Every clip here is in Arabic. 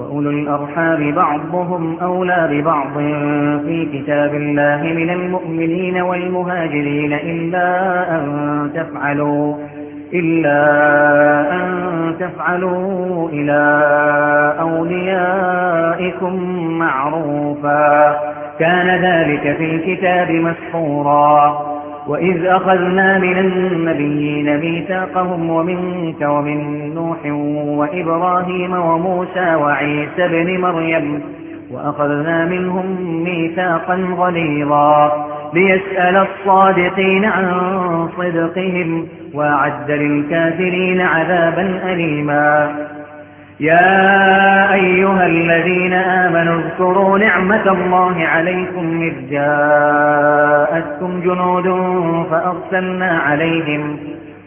وأولو الأرحام بعضهم أولى ببعض. في كتاب الله من المؤمنين والمهاجرين إلا أن تفعلوا إلا أن تفعلوا إلى أوليائكم معروفا. كان ذلك في الكتاب مسحورا. وإذ أخذنا من النبيين ميثاقهم ومنك ومن نوح وإبراهيم وموسى وعيسى بن مريم وأخذنا منهم ميثاقا غليظا ليسأل الصادقين عن صدقهم وأعد للكافرين عذابا أليما. يا أيها الذين آمنوا اذكروا نعمة الله عليكم إذ جاءتكم جنود فأرسلنا عليهم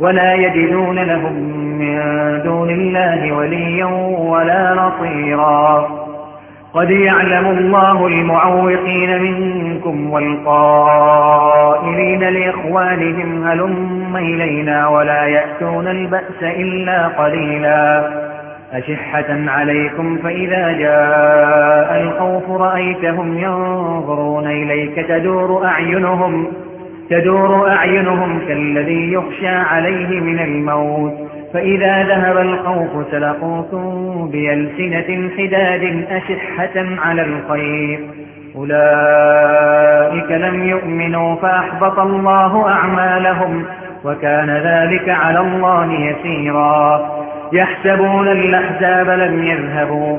ولا يجدون لهم من دون الله وليا ولا نصيرا. قد يعلم الله المعوقين منكم والقائلين لإخوانهم هلم إلينا ولا يأتون البأس إلا قليلا. أشحة عليكم فإذا جاء الخوف رأيتهم ينظرون إليك تدور أعينهم تدور أعينهم كالذي يخشى عليه من الموت. فإذا ذهب الخوف سلقوكم بألسنة حداد أشحة على الخير. أولئك لم يؤمنوا فأحبط الله أعمالهم وكان ذلك على الله يسيرا. يحسبون الأحزاب لم يذهبوا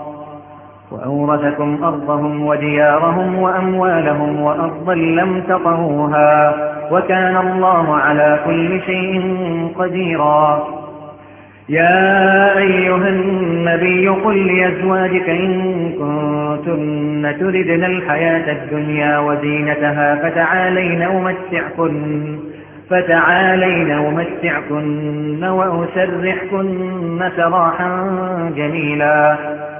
وأورثكم أرضهم وديارهم وأموالهم وأرضا لم تطهوها وكان الله على كل شيء قديرا. يا أيها النبي قل لأزواجك إن كنتن تردن الحياة الدنيا وزينتها فتعالين أمتعكن فتعالين أمتعكن وأسرحكن سراحا جميلا.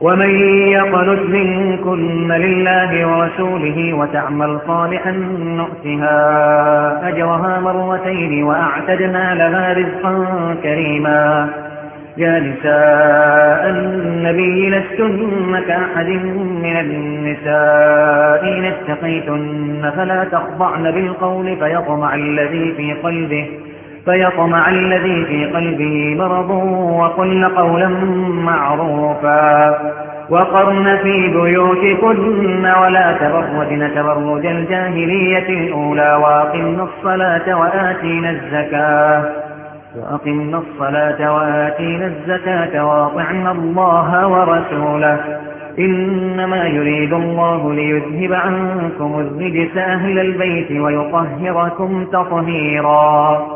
ومن يقنت منكن لله ورسوله وتعمل صالحا نؤتها أجرها مرتين وأعتدنا لها رزقا كريما. يا نساء النبي لستن كأحد من النساء إن اتقيتن فلا تخضعن بالقول فيطمع الذي في قلبه. فيطمع الذي في قلبه مرض وقلن قولا معروفا. وقرن في بيوتكن ولا تبرجن تبرج الجاهلية الأولى وأقمن الصلاة وآتينا الزكاة. وأقمنا الصلاة وآتينا الزكاة واطعنا الله ورسوله. إنما يريد الله ليذهب عنكم الرجس أهل البيت ويطهركم تطهيرا.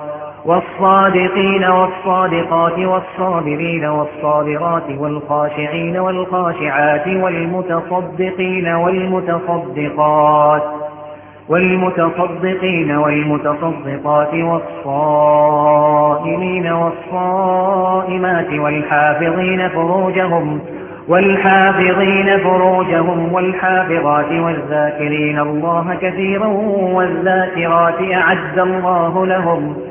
والصادقين والصادقات والصابرين والصابرات والخاشعين والخاشعات والمتصدقين والمتصدقات والمتصدقين والمتصدقات والصائمين والصائمات والحافظين فروجهم والحافظين فروجهم والحافظات والذاكرين الله كثيرا والذاكرات أعد الله لهم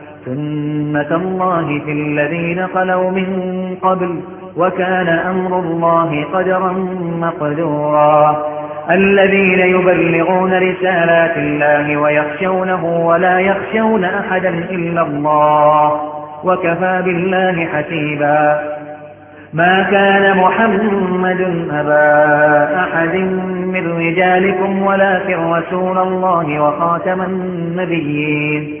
سنة الله في الذين خلوا من قبل وكان أمر الله قدرا مقدورا الذين يبلغون رسالات الله ويخشونه ولا يخشون أحدا إلا الله وكفى بالله حسيبا ما كان محمد أبا أحد من رجالكم ولكن رسول الله وخاتم النبيين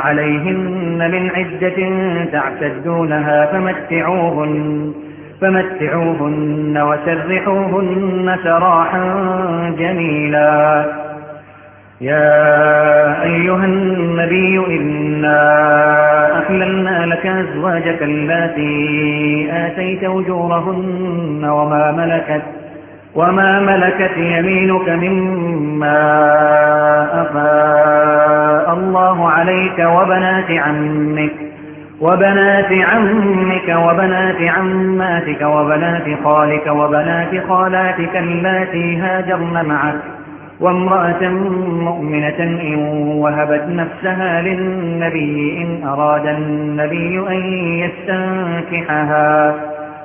عليهن من عدة تعتدونها فمتعوهن فمتعوهن وسرحوهن سراحا جميلا. يا أيها النبي إنا أحللنا لك أزواجك التي آتيت وجورهن وما ملكت وما ملكت يمينك مما أفاء الله عليك وبنات عمك وبنات عمك وبنات عماتك وبنات خالك وبنات خالاتك اللاتي هاجرن معك وامرأة مؤمنة إن وهبت نفسها للنبي إن أراد النبي أن يستنكحها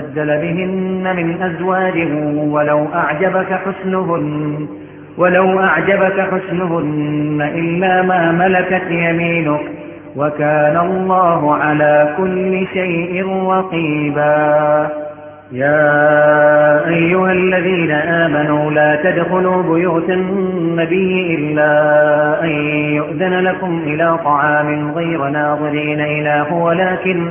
تبدل بهن من أزواج ولو أعجبك حسنهن ولو أعجبك حسنهن إلا ما ملكت يمينك وكان الله على كل شيء رقيبا. يا أيها الذين آمنوا لا تدخلوا بيوت النبي إلا أن يؤذن لكم إلى طعام غير ناظرين إله ولكن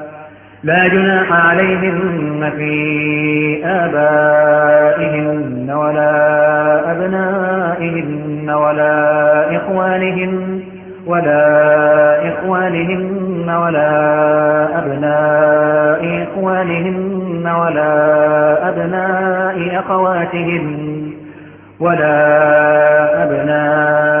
لا جناح عليهن في آبائهن ولا أبنائهن ولا إخوانهن ولا إخوانهن ولا أبناء إخوانهن ولا أبناء أخواتهن ولا أبناء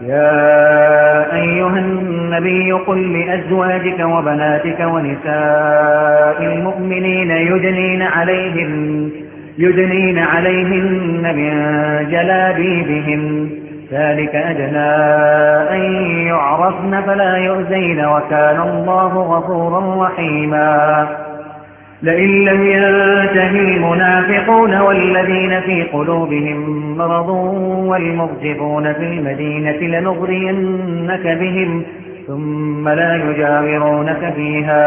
يا أيها النبي قل لأزواجك وبناتك ونساء المؤمنين يدنين عليهن يدنين عليهن من جلابيبهن. ذلك أدنى أن يعرفن فلا يؤذين وكان الله غفورا رحيما. لئن لم ينتهي المنافقون والذين في قلوبهم مرض والمرجفون في المدينة لنغرينك بهم ثم لا يجاورونك فيها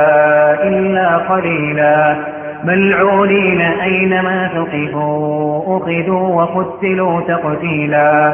إلا قليلا. ملعونين أينما ثقفوا أخذوا وقتلوا تقتيلا.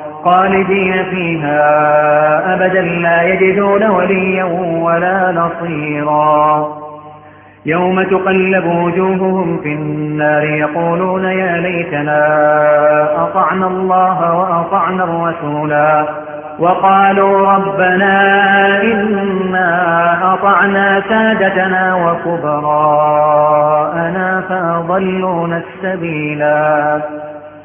خالدين فيها أبدا لا يجدون وليا ولا نصيرا. يوم تقلب وجوههم في النار يقولون يا ليتنا أطعنا الله وأطعنا الرسولا وقالوا ربنا إنا أطعنا سادتنا وكبراءنا فأضلونا السبيلا.